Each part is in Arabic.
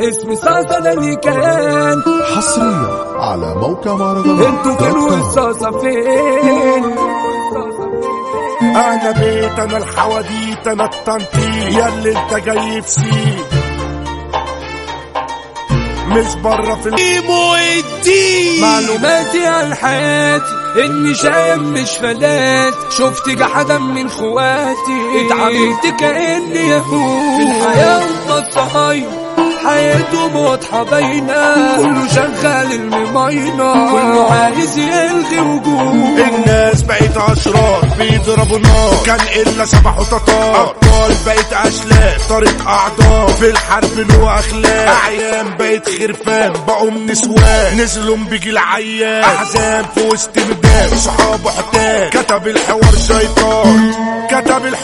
اسمي صاصة ده اللي كان حصريا على موقع مهرجانات أنتوا كوم. والصاصة فين؟ أنا بيت أنا الحواديت أنا التنطيط يا اللي أنت جاي في سيك مش بره في الايمو الدين معلوماتي عن حياتي إني شايب مش فلات شفت جحدا من خواتي. اتعاملت كأني يهود. في الحياة هم حياتهم واضحة باينة كله شغال المماينة كله عايز يلغي وجود الناس بقت اشرار بيضربوا نار. كان إلا سبع تتار أبطال بقت أشلاء. طريق أعضاء. في الحرب له أخلاق. أعيان بقت خرفان. بقوا نسوان نزلوا بيجي العيان. أحزان في وسط ميدان. صحابه حتان كتب الحوار شيطان.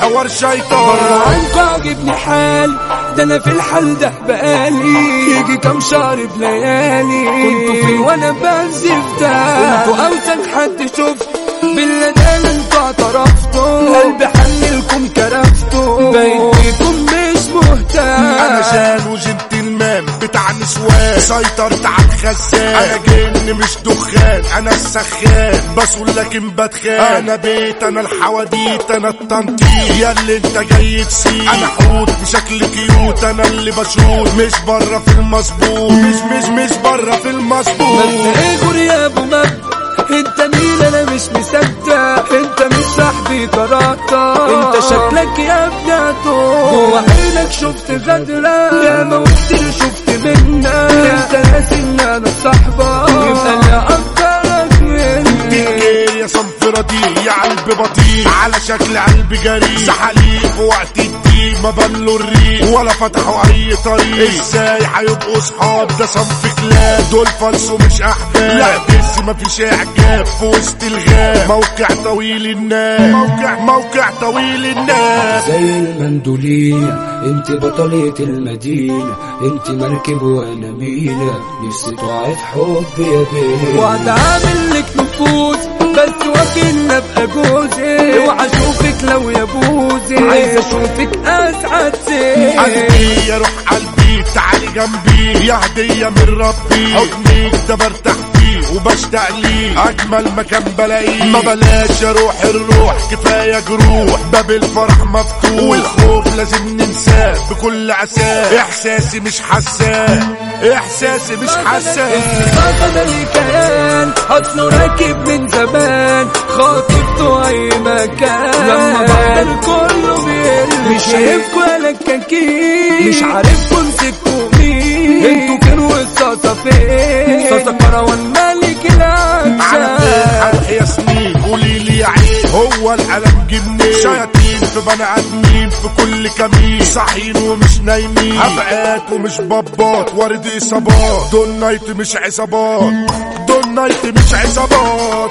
كتب الحوار شيطان عنكوا عاجبني حالي ده أنا في الحال ده بقالي. يجي كام شهر بليالي. كنتوا فين وأنا بنزف ده. أنتوا اوسخ حد شفت بالله ده أنتوا اعترفتوا قلبي حنلكم كرفتوا سيطرت على الخزان. أنا جن مش دخان. أنا السخان. بسول لكن بتخان. أنا بيت أنا الحواديت أنا التنطيط. يا اللي انت جاي تسيب. أنا حوت بشكل كيوت. أنا اللي بشوت مش بره في المظبوط. مش مش مش بره في المظبوط. إيه يا أبو مجد انت مين أنا مش مصدق. انت مش صاحبي كراتا انت شكلك يا ابنته جوا عينك شفت غدرة يا ما كتير شفت منك. انت ناسي ان أنا صاحبك يبقى أنا اكترك مني. يا صنف رديء يا قلب بطيء. على شكل قلب جريء زحاليق وقت الضيق ما بلوا الريق ولا فتحوا أي طريق. إزاي هيبقوا صحاب؟ ده صنف كلاب. دول فلسوا مش أحباب. لا بس ما فيش إعجاب في وسط الغاب. موقع طويل الناس. موقع موقع طويل الناس. زي المندولين. انت بطلة المدينة. انت مركب وأنا مينا. نفسي تقعي في حب يا بيه وهتعامل لك نفوس بس وكيل ابقى جوزي اوعى لو يا بوزي عايز أشوفك أسعد سيف قلبي يا روح قلبي تعالي جنبي. يا هدية من ربي. حضنك ده برتاح فيه وبشتاق ليه. أجمل مكان بلاقيه. ما بلاش أروح الروح. كفاية جروح. باب الفرح مفتوح. والخوف لازم ننساه بكل عساه. إحساسي مش حساه إحساسي مش حساه ده اللي كان اصله راكب من زمان. خاطبته أي مكان. لما بقدر كله بيقل مش شايفكوا ولا الكاكين مش عارفكوا مسكوا مين أنتوا كانوا الصاصة فين؟ صاصة كروان ملك على العسل فين؟ يا سنين قولي لي يا عين هو القلم جنين شياطين في بني آدمين في كل كمين. صاحيين ومش نايمين. هبقات ومش بابات. وارد إصابات. دول نايت مش عصابات. دول نايت مش عصابات.